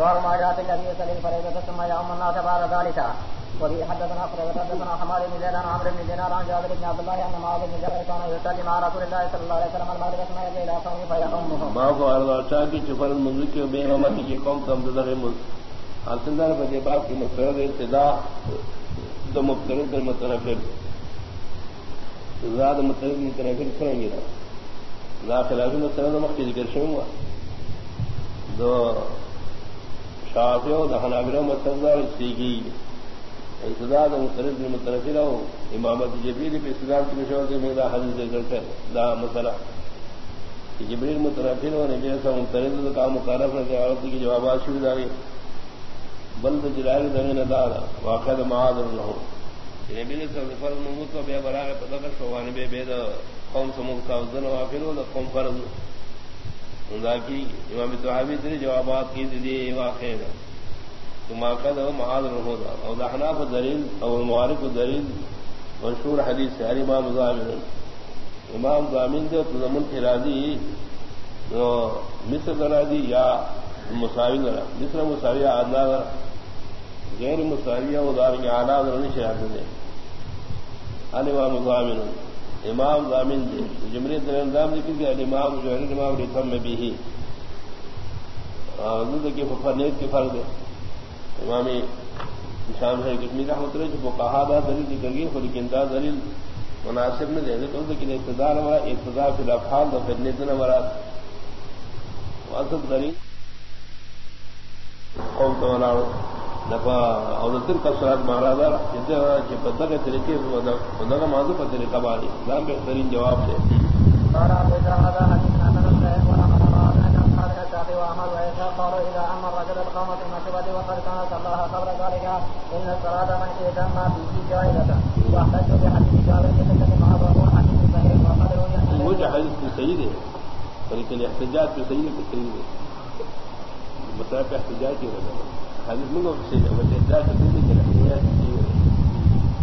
باب ما جاء في النبي صلى الله عليه وسلم ثم يوم الناس بعد ذلك. وفي حدثنا قتيبة حدثنا حماد بن زيد عن عمرو بن دينار عن جابر بن عبد الله ان معاذ بن جبل كان يصلي مع رسول الله صلى الله عليه وسلم المغرب ثم يجي الى قومه فيقومهم. باب ارضا کی چفر منزل کے بے حمد کی قوم تم دغه مز حاصلدار په دې باب کې مفرد ابتدا د مفترض د متنفر زاد متنفر متنفر څنګه دا خلاف مسله د مخکې ذکر شوی و دو شافیو د حنابلو متنفر مطلب سیږي انتظار مختلف متنفر ہو امامت جبریل پہ استدار کی مشور سے میرا حدیث ذکر کر دا مسئلہ۔ کہ جبریل متنفر ہو نبی ایسا متنفر کا مقارف رکھے عورت کی جوابات شروع داری بلد جلال دنے ندار واقع معاذ اللہ ہو نبی نے سب فرض نمود کو بے برا پتہ کر شوان بے بے دا قوم سمود کا وزن وافر ہو، دا قوم فرض اندا کی امام صحابی تیرے جوابات کی دی واقع ہے۔ ما قد معاذ الهدى او دحنا فدليل او المعارف الدليل مشهور حديث يعني امام ضامن امام ضامن دے تو زمن کی راضی، تو مصر راضی یا مساوی ذرا مصر مساوی ادنا غیر مساوی او دار کے اعلی ذرا شہر دے ان امام ضامن امام ضامن دے جمری دے اندام ذکر کہ امام جو ہے امام رتم بھی ہی اور ذکر کہ فرنیت کے فرض ہے. امامی شام ہے کشمیر رحمت اللہ، جو کہا دا دلیل نکل گئی لیکن دا دلیل مناسب نے دے دے تو لیکن اقتدار ہمارا، اقتدار فی الافحال دا پھر نیتنا ہمارا. واسط دلیل قوم تو دفا او دتر مارا کہ پتہ کے طریقے خدا کا موضوع پر طریقہ باری۔ دام بہترین جواب سے قال ابو هذا حديث عن رسول القوم في وقد كانت الله قبل ذلك ان الصلاه من اذن به جائزه واحتج بحديث جابر يتكلم هذا هو حديث صحيح وقد روي وجه حديث سيده ولكن الاحتجاج في سيده في سيده مسافه احتجاج حديث منه في سيده والاحتجاج في سيده الاحتجاج في سيده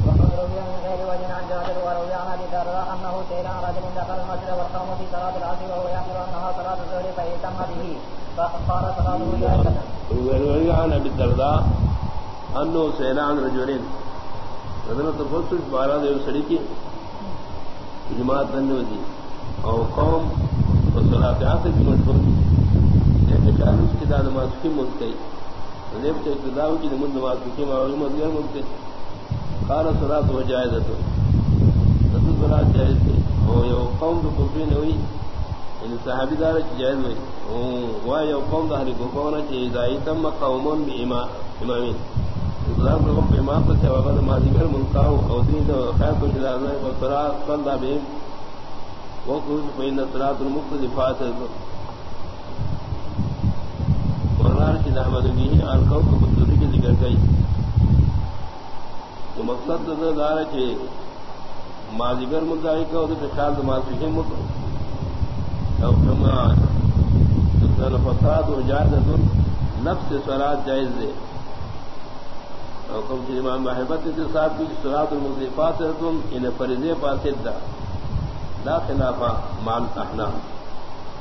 وقد روي من غير وجه عن جابر وروي عن ابي ذر انه سئل عن رجل دخل المسجد والقوم في صلاه العصر وهو يحمل انها صلاه الظهر فيتم به فقال صلاته جائزه. وروي عن ابي الدرداء انه سئل عن رجل. رجل تفصل بارہ دیو سڑی کی۔ جماعت دن دی اور قوم صلاة عصر کی مشہور لیکن کی دا نماز کی ملک گئی ریب سے اقتداء کی نماز کی معلومات غیر ملک گئی قال صلاة و جائزة۔ نسل صلاة جائز تھی او یو قوم دو کفری نوی یعنی صحابی دارا چی جائز ہوئی۔ و یو قوم دا حلی کفونا چی ازائی تم قومون بی امامین صلاة و قوم بی پر چی وقت مازی کر ملکاو او دین دا خیر کو چی لازم و صلاة صلاة بیم وقت فإن صلاة المقتد فاتر ورنار چی نحمد بیہی آن قوم کو بطوری کی ذکر گئی تو مقصد تو دار کہ ماضیگر مدعی کا تو خیال دماغ سے مت فساد اور جائز نفس سرات جائز دے۔ اور کم سے امام محبت کے ساتھ بھی سرات المصفات ہے تم انہیں فرضے پاسد دا دا خلافا مان احنا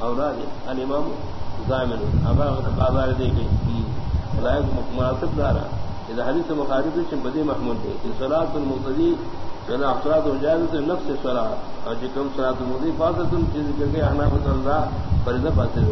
رہے ان امام زامن ابا بازار دے گئی مناسب دارا. اذا حدیث مخالف ہے بدی محمود دے کہ صلات المقتدی جنا افراد ہو جائے تو نفس صلاۃ اور جکم صلاۃ المقتدی فاضل تم چیز کر کے احناف اللہ فرض فاصل